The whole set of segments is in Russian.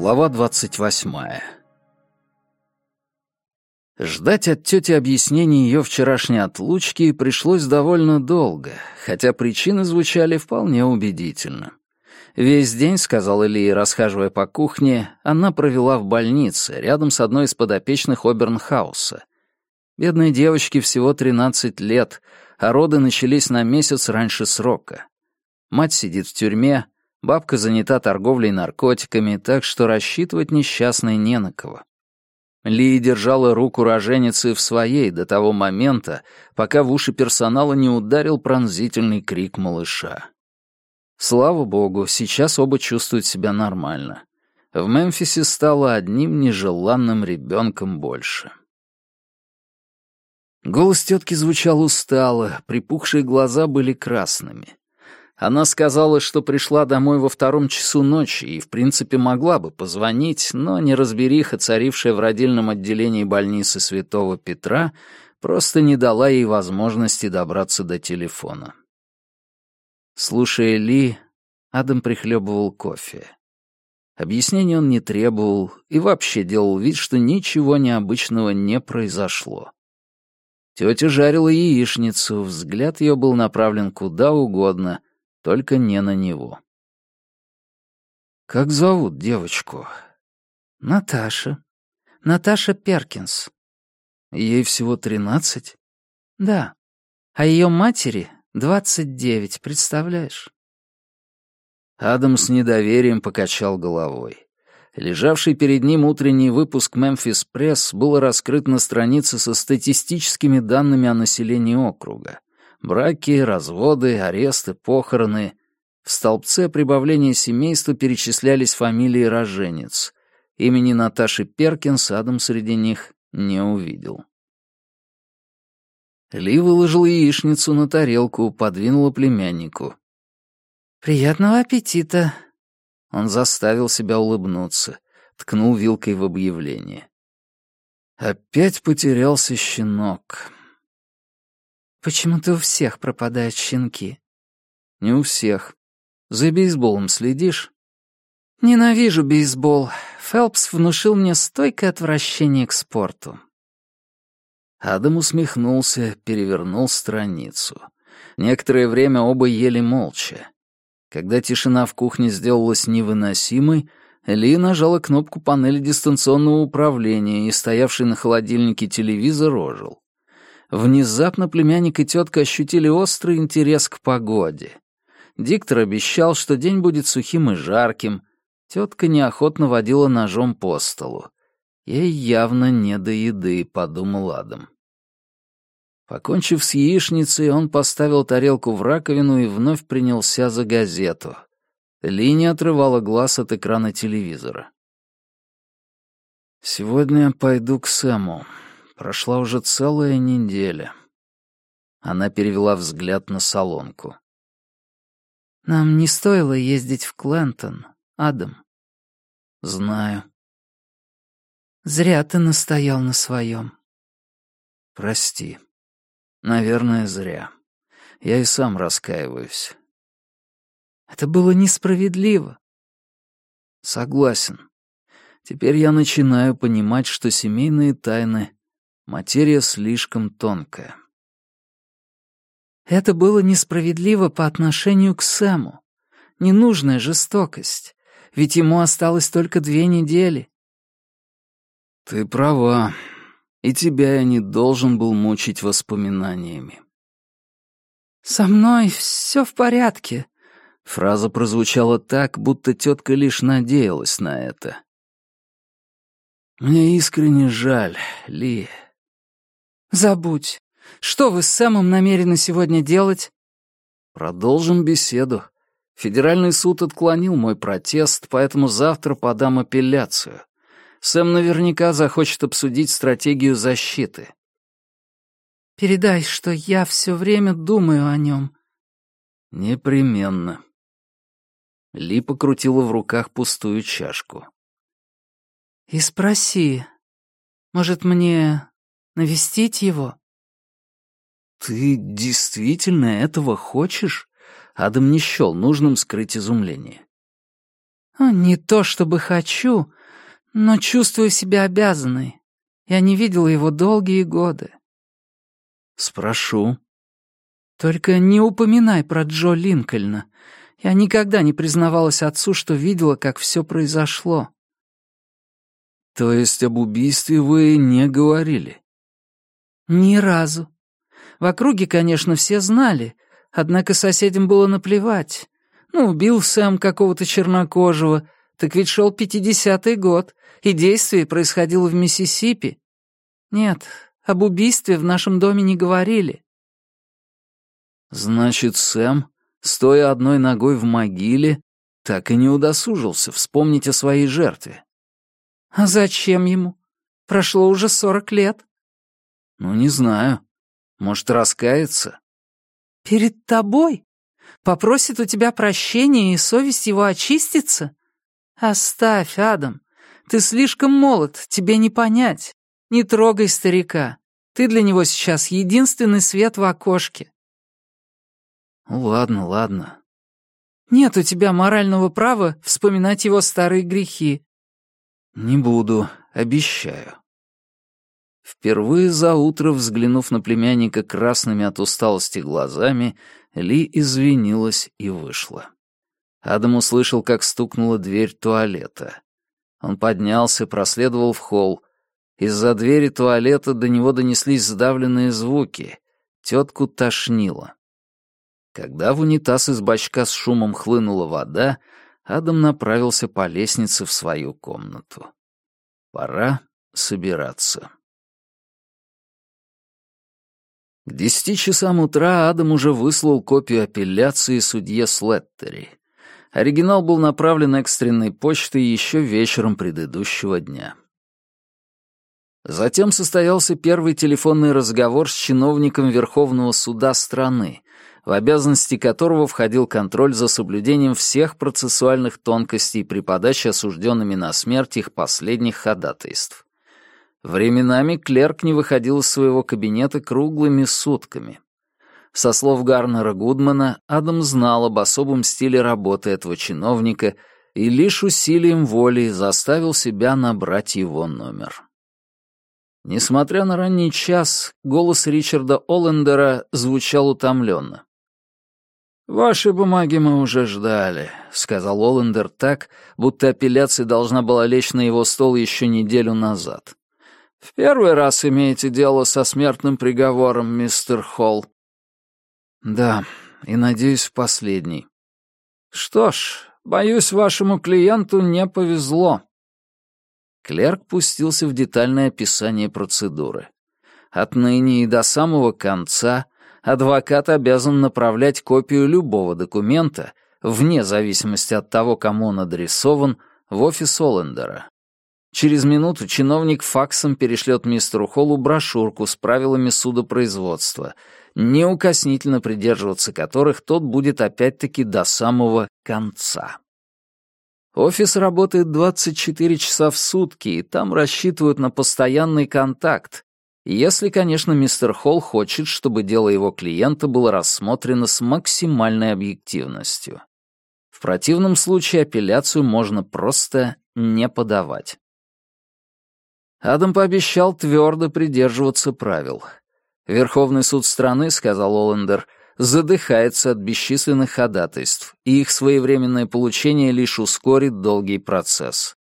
Глава двадцать восьмая. Ждать от тети объяснений ее вчерашней отлучки пришлось довольно долго, хотя причины звучали вполне убедительно. Весь день, сказала Ли, расхаживая по кухне, она провела в больнице, рядом с одной из подопечных Обернхауса. Бедной девочке всего 13 лет, а роды начались на месяц раньше срока. Мать сидит в тюрьме, бабка занята торговлей наркотиками, так что рассчитывать несчастной не на кого. Ли держала руку роженицы в своей до того момента, пока в уши персонала не ударил пронзительный крик малыша. Слава богу, сейчас оба чувствуют себя нормально. В Мемфисе стало одним нежеланным ребенком больше. Голос тетки звучал устало, припухшие глаза были красными. Она сказала, что пришла домой во втором часу ночи и, в принципе, могла бы позвонить, но неразбериха, царившая в родильном отделении больницы Святого Петра, просто не дала ей возможности добраться до телефона. Слушая Ли, Адам прихлебывал кофе. Объяснений он не требовал и вообще делал вид, что ничего необычного не произошло. Тетя жарила яичницу, взгляд ее был направлен куда угодно, только не на него. «Как зовут девочку?» «Наташа. Наташа Перкинс». «Ей всего тринадцать?» «Да. А ее матери Двадцать девять, представляешь?» Адам с недоверием покачал головой. Лежавший перед ним утренний выпуск «Мемфис Пресс» был раскрыт на странице со статистическими данными о населении округа. Браки, разводы, аресты, похороны. В столбце прибавления семейства перечислялись фамилии роженец. Имени Наташи Перкинс Адам среди них не увидел. Ли выложила яичницу на тарелку, подвинула племяннику. «Приятного аппетита!» Он заставил себя улыбнуться, ткнул вилкой в объявление. Опять потерялся щенок. «Почему-то у всех пропадают щенки». «Не у всех. За бейсболом следишь?» «Ненавижу бейсбол. Фелпс внушил мне стойкое отвращение к спорту. Адам усмехнулся, перевернул страницу. Некоторое время оба ели молча. Когда тишина в кухне сделалась невыносимой, Ли нажала кнопку панели дистанционного управления, и стоявший на холодильнике телевизор ожил. Внезапно племянник и тетка ощутили острый интерес к погоде. Диктор обещал, что день будет сухим и жарким. Тетка неохотно водила ножом по столу. Ей явно не до еды, подумал Адам. Покончив с яичницей, он поставил тарелку в раковину и вновь принялся за газету. Ли отрывала глаз от экрана телевизора. «Сегодня пойду к Сэму. Прошла уже целая неделя». Она перевела взгляд на солонку. «Нам не стоило ездить в Клентон, Адам». «Знаю». «Зря ты настоял на своем». «Прости». Наверное, зря. Я и сам раскаиваюсь. Это было несправедливо. Согласен. Теперь я начинаю понимать, что семейные тайны — материя слишком тонкая. Это было несправедливо по отношению к Сэму. Ненужная жестокость. Ведь ему осталось только две недели. Ты права и тебя я не должен был мучить воспоминаниями. «Со мной все в порядке», — фраза прозвучала так, будто тетка лишь надеялась на это. «Мне искренне жаль, Ли». «Забудь. Что вы с Сэмом намерены сегодня делать?» «Продолжим беседу. Федеральный суд отклонил мой протест, поэтому завтра подам апелляцию. Сэм наверняка захочет обсудить стратегию защиты. «Передай, что я все время думаю о нем». «Непременно». Ли покрутила в руках пустую чашку. «И спроси, может, мне навестить его?» «Ты действительно этого хочешь?» Адам не счел нужным скрыть изумление. «Не то чтобы хочу, но чувствую себя обязанной. Я не видела его долгие годы». «Спрошу». «Только не упоминай про Джо Линкольна. Я никогда не признавалась отцу, что видела, как все произошло». «То есть об убийстве вы не говорили?» «Ни разу. В округе, конечно, все знали, однако соседям было наплевать. Ну, убил Сэм какого-то чернокожего, так ведь шел пятидесятый год, и действие происходило в Миссисипи. Нет, об убийстве в нашем доме не говорили». «Значит, Сэм, стоя одной ногой в могиле, так и не удосужился вспомнить о своей жертве». «А зачем ему? Прошло уже сорок лет». «Ну, не знаю. Может, раскается?» «Перед тобой? Попросит у тебя прощения, и совесть его очистится? Оставь, Адам. Ты слишком молод, тебе не понять. Не трогай старика. Ты для него сейчас единственный свет в окошке». «Ладно, ладно». «Нет у тебя морального права вспоминать его старые грехи». «Не буду, обещаю». Впервые за утро, взглянув на племянника красными от усталости глазами, Ли извинилась и вышла. Адам услышал, как стукнула дверь туалета. Он поднялся, проследовал в холл. Из-за двери туалета до него донеслись сдавленные звуки. Тетку тошнило. Когда в унитаз из бачка с шумом хлынула вода, Адам направился по лестнице в свою комнату. Пора собираться. К десяти часам утра Адам уже выслал копию апелляции судье Слеттери. Оригинал был направлен экстренной почтой еще вечером предыдущего дня. Затем состоялся первый телефонный разговор с чиновником Верховного суда страны, в обязанности которого входил контроль за соблюдением всех процессуальных тонкостей при подаче осужденными на смерть их последних ходатайств. Временами клерк не выходил из своего кабинета круглыми сутками. Со слов Гарнера Гудмана, Адам знал об особом стиле работы этого чиновника и лишь усилием воли заставил себя набрать его номер. Несмотря на ранний час, голос Ричарда Оллендера звучал утомленно. «Ваши бумаги мы уже ждали», — сказал Оллендер так, будто апелляция должна была лечь на его стол еще неделю назад. «В первый раз имеете дело со смертным приговором, мистер Холл?» «Да, и, надеюсь, в последний». «Что ж, боюсь, вашему клиенту не повезло». Клерк пустился в детальное описание процедуры. Отныне и до самого конца адвокат обязан направлять копию любого документа, вне зависимости от того, кому он адресован, в офис Оллендера. Через минуту чиновник факсом перешлет мистеру Холлу брошюрку с правилами судопроизводства, неукоснительно придерживаться которых тот будет опять-таки до самого конца. Офис работает 24 часа в сутки, и там рассчитывают на постоянный контакт, если, конечно, мистер Холл хочет, чтобы дело его клиента было рассмотрено с максимальной объективностью. В противном случае апелляцию можно просто не подавать. Адам пообещал твердо придерживаться правил. Верховный суд страны, сказал Оллендер, задыхается от бесчисленных ходатайств, и их своевременное получение лишь ускорит долгий процесс.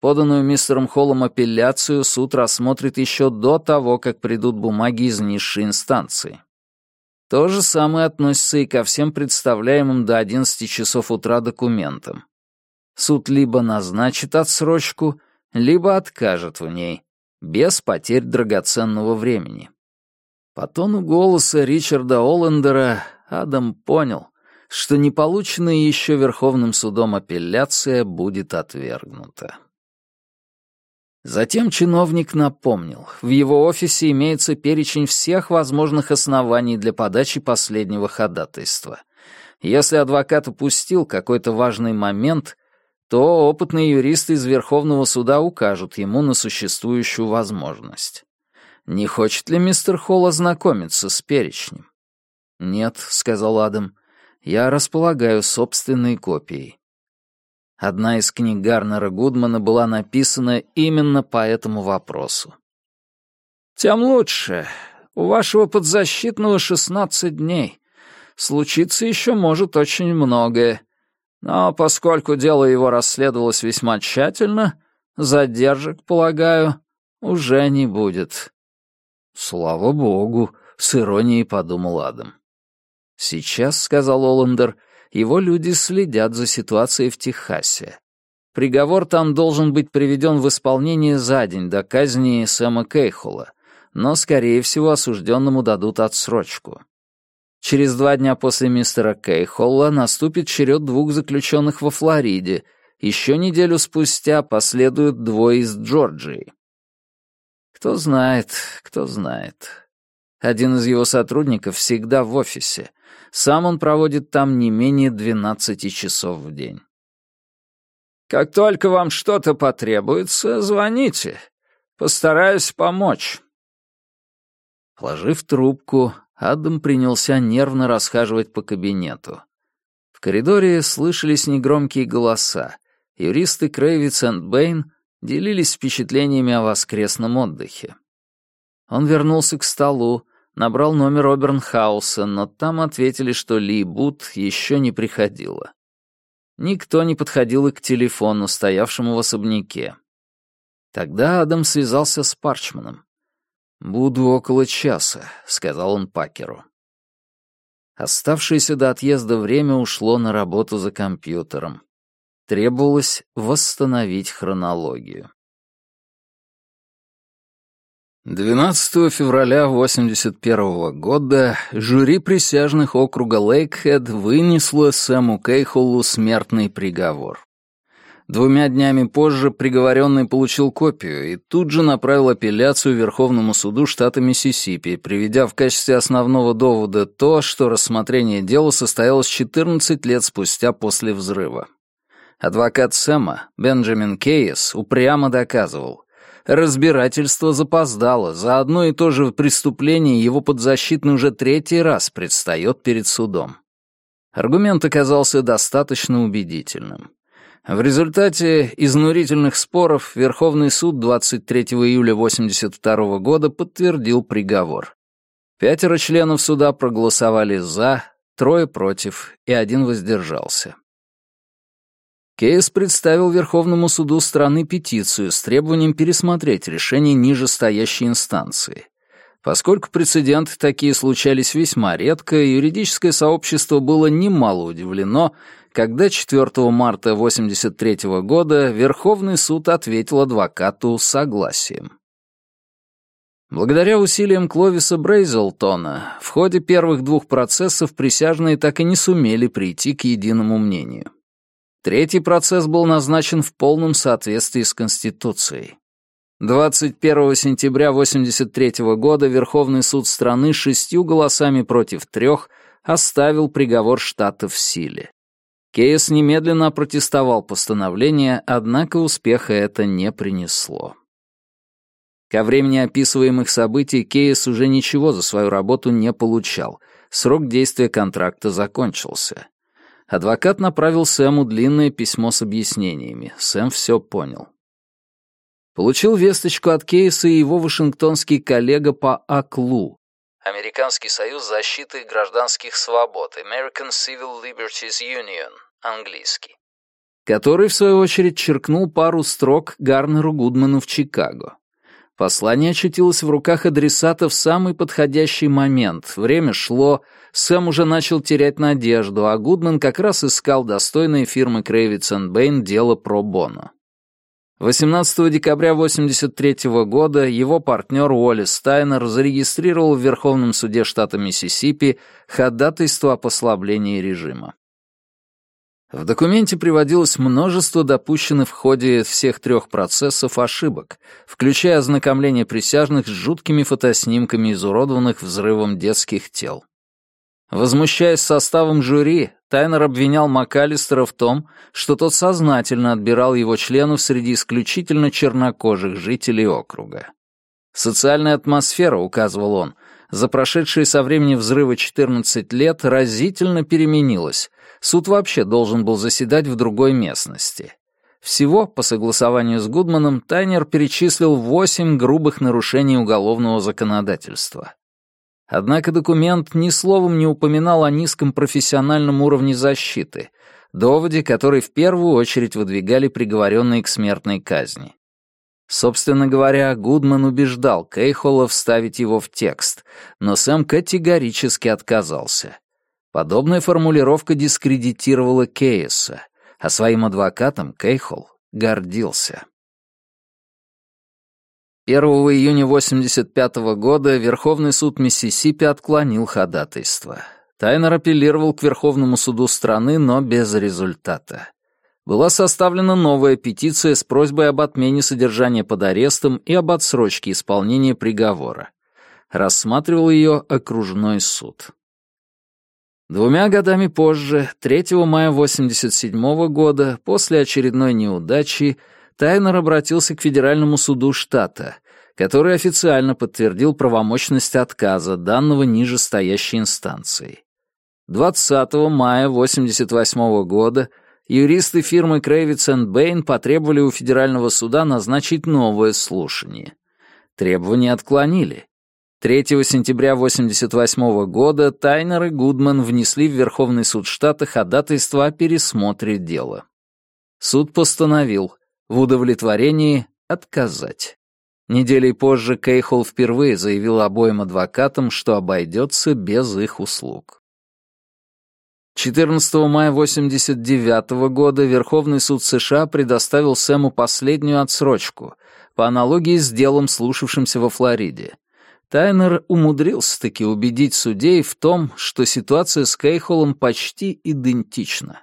Поданную мистером Холлом апелляцию суд рассмотрит еще до того, как придут бумаги из низшей инстанции. То же самое относится и ко всем представляемым до 11 часов утра документам. Суд либо назначит отсрочку, либо откажет в ней, без потерь драгоценного времени. По тону голоса Ричарда Оллендера Адам понял, что неполученная еще Верховным судом апелляция будет отвергнута. Затем чиновник напомнил, в его офисе имеется перечень всех возможных оснований для подачи последнего ходатайства. Если адвокат упустил какой-то важный момент, то опытные юристы из Верховного суда укажут ему на существующую возможность. Не хочет ли мистер Холл ознакомиться с перечнем? «Нет», — сказал Адам, — «я располагаю собственной копией». Одна из книг Гарнера Гудмана была написана именно по этому вопросу. «Тем лучше. У вашего подзащитного шестнадцать дней. Случиться еще может очень многое. Но поскольку дело его расследовалось весьма тщательно, задержек, полагаю, уже не будет». «Слава богу», — с иронией подумал Адам. «Сейчас», — сказал Оландер, — «его люди следят за ситуацией в Техасе. Приговор там должен быть приведен в исполнение за день до казни Сэма Кейхола, но, скорее всего, осужденному дадут отсрочку. Через два дня после мистера Кейхолла наступит черед двух заключенных во Флориде. Еще неделю спустя последуют двое из Джорджии. Кто знает, кто знает. Один из его сотрудников всегда в офисе. Сам он проводит там не менее 12 часов в день. «Как только вам что-то потребуется, звоните. Постараюсь помочь». Положив трубку, Адам принялся нервно расхаживать по кабинету. В коридоре слышались негромкие голоса. Юристы Крейвиц и Бэйн делились впечатлениями о воскресном отдыхе. Он вернулся к столу, набрал номер Обернхауса, но там ответили, что Ли Бут еще не приходила. Никто не подходил и к телефону, стоявшему в особняке. Тогда Адам связался с Парчманом. «Буду около часа», — сказал он Пакеру. Оставшееся до отъезда время ушло на работу за компьютером. Требовалось восстановить хронологию. 12 февраля 81 года жюри присяжных округа Лейкхед вынесло Сэму Кейхолу смертный приговор. Двумя днями позже приговоренный получил копию и тут же направил апелляцию Верховному суду штата Миссисипи, приведя в качестве основного довода то, что рассмотрение дела состоялось 14 лет спустя после взрыва. Адвокат Сэма, Бенджамин Кейс, упрямо доказывал, разбирательство запоздало, за одно и то же преступление его подзащитный уже третий раз предстает перед судом. Аргумент оказался достаточно убедительным. В результате изнурительных споров Верховный суд 23 июля 1982 года подтвердил приговор. Пятеро членов суда проголосовали «за», трое против и один воздержался. Кейс представил Верховному суду страны петицию с требованием пересмотреть решение нижестоящей инстанции. Поскольку прецеденты такие случались весьма редко, юридическое сообщество было немало удивлено, когда 4 марта 1983 года Верховный суд ответил адвокату согласием. Благодаря усилиям Кловиса Брейзелтона в ходе первых двух процессов присяжные так и не сумели прийти к единому мнению. Третий процесс был назначен в полном соответствии с Конституцией. 21 сентября 1983 года Верховный суд страны шестью голосами против трех оставил приговор штата в силе. Кейс немедленно опротестовал постановление, однако успеха это не принесло. Ко времени описываемых событий Кейс уже ничего за свою работу не получал, срок действия контракта закончился. Адвокат направил Сэму длинное письмо с объяснениями. Сэм все понял. Получил весточку от Кейса и его вашингтонский коллега по АКЛУ. Американский союз защиты гражданских свобод. American Civil Liberties Union. Английский. Который, в свою очередь, черкнул пару строк Гарнеру Гудману в Чикаго. Послание очутилось в руках адресата в самый подходящий момент. Время шло, Сэм уже начал терять надежду, а Гудман как раз искал достойные фирмы Крейвиц Бэйн дело про Боно. 18 декабря 1983 года его партнер Уолли Стайнер зарегистрировал в Верховном суде штата Миссисипи ходатайство о послаблении режима. В документе приводилось множество допущенных в ходе всех трех процессов ошибок, включая ознакомление присяжных с жуткими фотоснимками изуродованных взрывом детских тел. Возмущаясь составом жюри, Тайнер обвинял МакАлистера в том, что тот сознательно отбирал его членов среди исключительно чернокожих жителей округа. Социальная атмосфера, указывал он, за прошедшие со времени взрыва 14 лет разительно переменилась, Суд вообще должен был заседать в другой местности. Всего, по согласованию с Гудманом, Тайнер перечислил восемь грубых нарушений уголовного законодательства. Однако документ ни словом не упоминал о низком профессиональном уровне защиты, доводе, который в первую очередь выдвигали приговоренные к смертной казни. Собственно говоря, Гудман убеждал Кейхола вставить его в текст, но Сэм категорически отказался. Подобная формулировка дискредитировала Кейса, а своим адвокатом Кейхол гордился. 1 июня 1985 года Верховный суд Миссисипи отклонил ходатайство. Тайнер апеллировал к Верховному суду страны, но без результата. Была составлена новая петиция с просьбой об отмене содержания под арестом и об отсрочке исполнения приговора. Рассматривал ее окружной суд. Двумя годами позже, 3 мая 1987 года, после очередной неудачи, Тайнер обратился к Федеральному суду штата, который официально подтвердил правомощность отказа данного нижестоящей инстанцией. 20 мая 1988 года юристы фирмы Крэвитс Бэйн потребовали у Федерального суда назначить новое слушание. Требования отклонили. 3 сентября 1988 года Тайнер и Гудман внесли в Верховный суд штата ходатайство о пересмотре дела. Суд постановил в удовлетворении отказать. Неделей позже Кейхол впервые заявил обоим адвокатам, что обойдется без их услуг. 14 мая 1989 года Верховный суд США предоставил Сэму последнюю отсрочку, по аналогии с делом, слушавшимся во Флориде. Тайнер умудрился-таки убедить судей в том, что ситуация с Кейхолом почти идентична.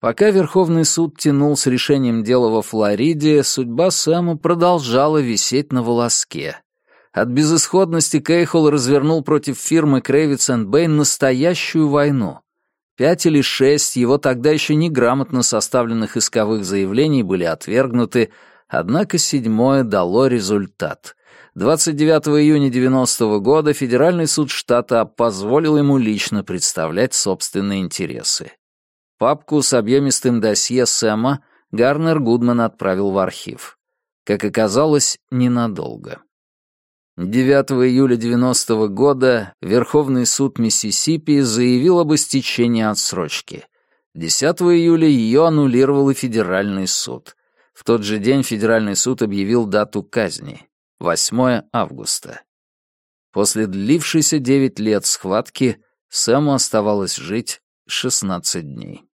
Пока Верховный суд тянул с решением дела во Флориде, судьба Сэма продолжала висеть на волоске. От безысходности Кейхол развернул против фирмы Крэвитс Бэйн настоящую войну. Пять или шесть его тогда еще неграмотно составленных исковых заявлений были отвергнуты, однако седьмое дало результат. 29 июня 90 года Федеральный суд штата позволил ему лично представлять собственные интересы. Папку с объемистым досье Сэма Гарнер Гудман отправил в архив. Как оказалось, ненадолго. 9 июля 90 года Верховный суд Миссисипи заявил об истечении отсрочки. 10 июля ее аннулировал и Федеральный суд. В тот же день Федеральный суд объявил дату казни. 8 августа. После длившейся 9 лет схватки Сэму оставалось жить 16 дней.